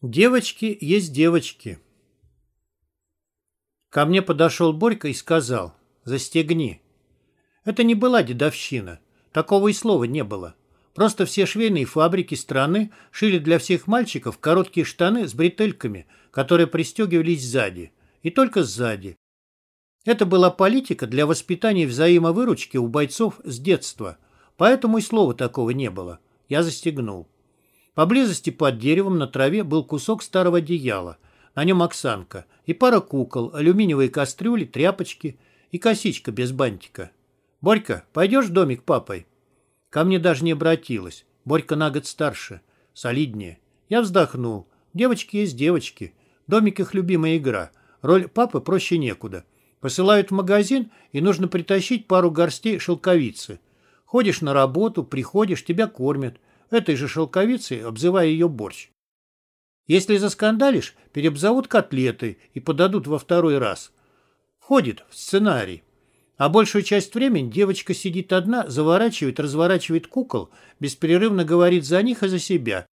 Девочки есть девочки. Ко мне подошел Борька и сказал «Застегни». Это не была дедовщина. Такого и слова не было. Просто все швейные фабрики страны шили для всех мальчиков короткие штаны с бретельками, которые пристегивались сзади. И только сзади. Это была политика для воспитания взаимовыручки у бойцов с детства. Поэтому и слова такого не было. Я застегнул. Поблизости под деревом на траве был кусок старого одеяла. На нем оксанка и пара кукол, алюминиевые кастрюли, тряпочки и косичка без бантика. «Борька, пойдешь в домик папой?» Ко мне даже не обратилась. Борька на год старше, солиднее. Я вздохнул. Девочки есть девочки. Домик их любимая игра. Роль папы проще некуда. Посылают в магазин, и нужно притащить пару горстей шелковицы. Ходишь на работу, приходишь, тебя кормят. Этой же шелковицей обзывая ее борщ. Если заскандалишь, переобзовут котлеты и подадут во второй раз. Входит в сценарий. А большую часть времени девочка сидит одна, заворачивает, разворачивает кукол, беспрерывно говорит за них и за себя.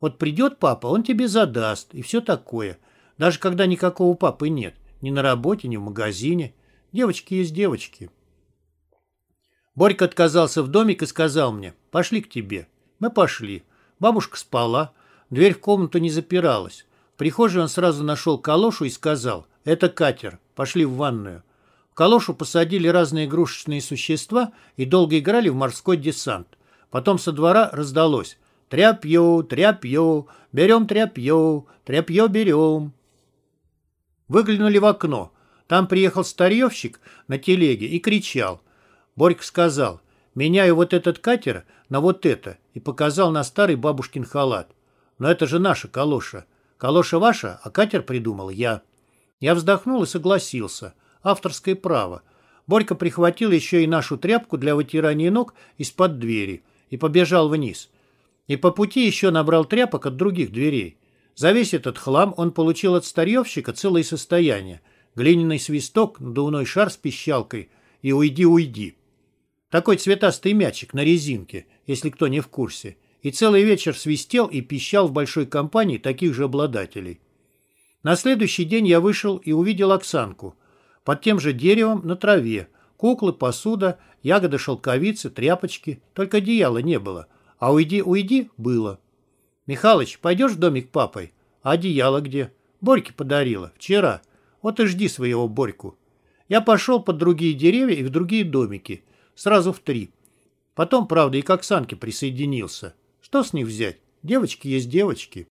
Вот придет папа, он тебе задаст, и все такое. Даже когда никакого папы нет. Ни на работе, ни в магазине. Девочки есть девочки. Борька отказался в домик и сказал мне, пошли к тебе. Мы пошли. Бабушка спала. Дверь в комнату не запиралась. В прихожей он сразу нашел калошу и сказал, это катер, пошли в ванную. В калошу посадили разные игрушечные существа и долго играли в морской десант. Потом со двора раздалось «Тряпьё, тряпьё, берем тряпьё, тряпьё берем». Выглянули в окно. Там приехал старьевщик на телеге и кричал. Борька сказал «Меняю вот этот катер на вот это» и показал на старый бабушкин халат. «Но это же наша калоша. Калоша ваша, а катер придумал я». Я вздохнул и согласился – авторское право. Борька прихватил еще и нашу тряпку для вытирания ног из-под двери и побежал вниз. И по пути еще набрал тряпок от других дверей. За весь этот хлам он получил от старьевщика целое состояние. Глиняный свисток, надувной шар с пищалкой и «Уйди, уйди». Такой цветастый мячик на резинке, если кто не в курсе. И целый вечер свистел и пищал в большой компании таких же обладателей. На следующий день я вышел и увидел Оксанку – под тем же деревом на траве. Куклы, посуда, ягоды шелковицы, тряпочки. Только одеяла не было. А уйди, уйди было. «Михалыч, пойдешь в домик папой?» «А одеяло где?» «Борьке подарила. Вчера. Вот и жди своего Борьку». Я пошел под другие деревья и в другие домики. Сразу в три. Потом, правда, и к Оксанке присоединился. Что с них взять? Девочки есть девочки.